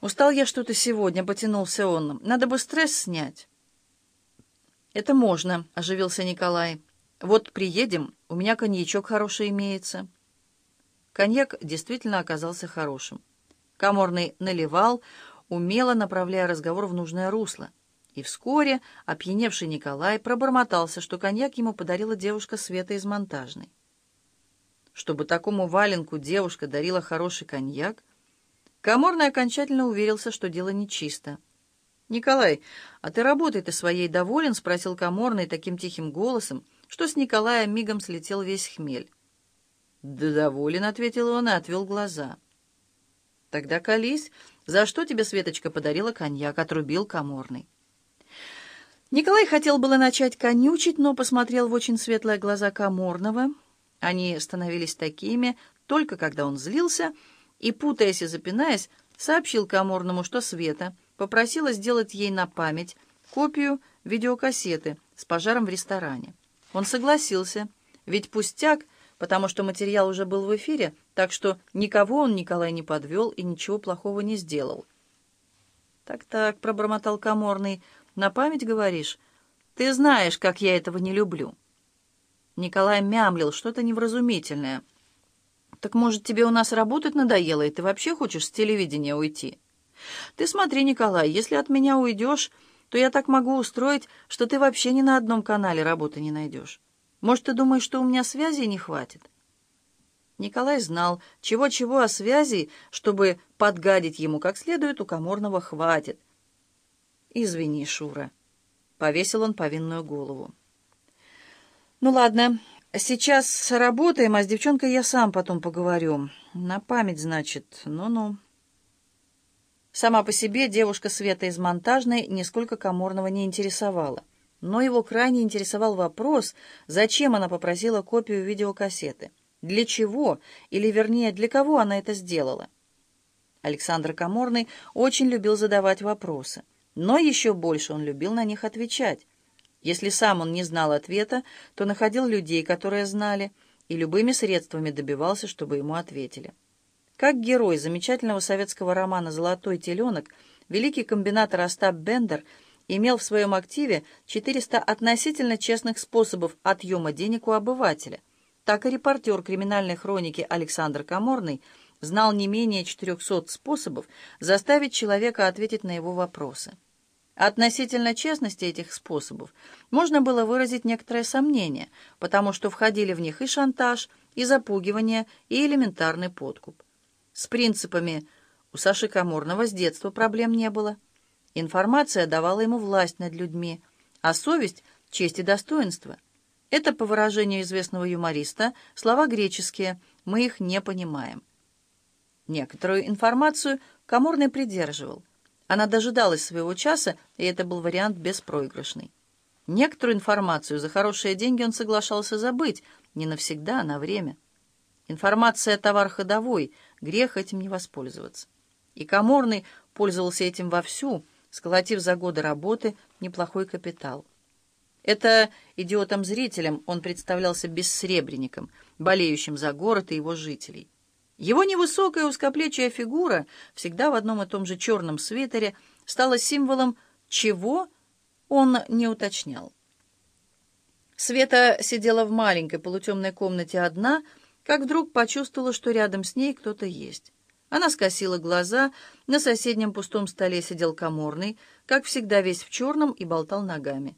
«Устал я что-то сегодня», — потянулся он. «Надо бы стресс снять». «Это можно», — оживился Николай. «Вот приедем, у меня коньячок хороший имеется». Коньяк действительно оказался хорошим. Каморный наливал, умело направляя разговор в нужное русло. И вскоре опьяневший Николай пробормотался, что коньяк ему подарила девушка Света из монтажной. Чтобы такому валенку девушка дарила хороший коньяк, Каморный окончательно уверился, что дело нечисто. «Николай, а ты работой-то своей доволен?» — спросил Каморный таким тихим голосом, что с Николая мигом слетел весь хмель. «Да доволен», — ответил он и отвел глаза. «Тогда колись, за что тебе Светочка подарила коньяк?» — отрубил Каморный. Николай хотел было начать конючить, но посмотрел в очень светлые глаза Каморного. Они становились такими, только когда он злился, и, путаясь и запинаясь, сообщил Каморному, что Света попросила сделать ей на память копию видеокассеты с пожаром в ресторане. Он согласился, ведь пустяк, потому что материал уже был в эфире, так что никого он, Николай, не подвел и ничего плохого не сделал. «Так-так», — пробормотал Каморный, — «на память говоришь? Ты знаешь, как я этого не люблю». Николай мямлил что-то невразумительное. «Так, может, тебе у нас работать надоело, и ты вообще хочешь с телевидения уйти?» «Ты смотри, Николай, если от меня уйдешь, то я так могу устроить, что ты вообще ни на одном канале работы не найдешь». Может, ты думаешь, что у меня связи не хватит?» Николай знал, чего-чего о связи, чтобы подгадить ему как следует, у Каморного хватит. «Извини, Шура», — повесил он повинную голову. «Ну ладно, сейчас работаем, а с девчонкой я сам потом поговорю. На память, значит, ну-ну». Сама по себе девушка Света из монтажной нисколько Каморного не интересовала. Но его крайне интересовал вопрос, зачем она попросила копию видеокассеты. Для чего, или вернее, для кого она это сделала? Александр Каморный очень любил задавать вопросы, но еще больше он любил на них отвечать. Если сам он не знал ответа, то находил людей, которые знали, и любыми средствами добивался, чтобы ему ответили. Как герой замечательного советского романа «Золотой теленок», великий комбинатор Остап Бендер – имел в своем активе 400 относительно честных способов отъема денег у обывателя. Так и репортер криминальной хроники Александр Каморный знал не менее 400 способов заставить человека ответить на его вопросы. Относительно честности этих способов можно было выразить некоторое сомнение, потому что входили в них и шантаж, и запугивание, и элементарный подкуп. С принципами у Саши Каморного с детства проблем не было. Информация давала ему власть над людьми, а совесть — честь и достоинство. Это, по выражению известного юмориста, слова греческие, мы их не понимаем. Некоторую информацию Каморный придерживал. Она дожидалась своего часа, и это был вариант беспроигрышный. Некоторую информацию за хорошие деньги он соглашался забыть, не навсегда, а на время. Информация — товар ходовой, грех этим не воспользоваться. И Каморный пользовался этим вовсю — сколотив за годы работы неплохой капитал. Это идиотом-зрителем он представлялся бессребренником, болеющим за город и его жителей. Его невысокая узкоплечья фигура, всегда в одном и том же черном свитере, стала символом чего он не уточнял. Света сидела в маленькой полутемной комнате одна, как вдруг почувствовала, что рядом с ней кто-то есть. Она скосила глаза. На соседнем пустом столе сидел коморный, как всегда весь в черном, и болтал ногами.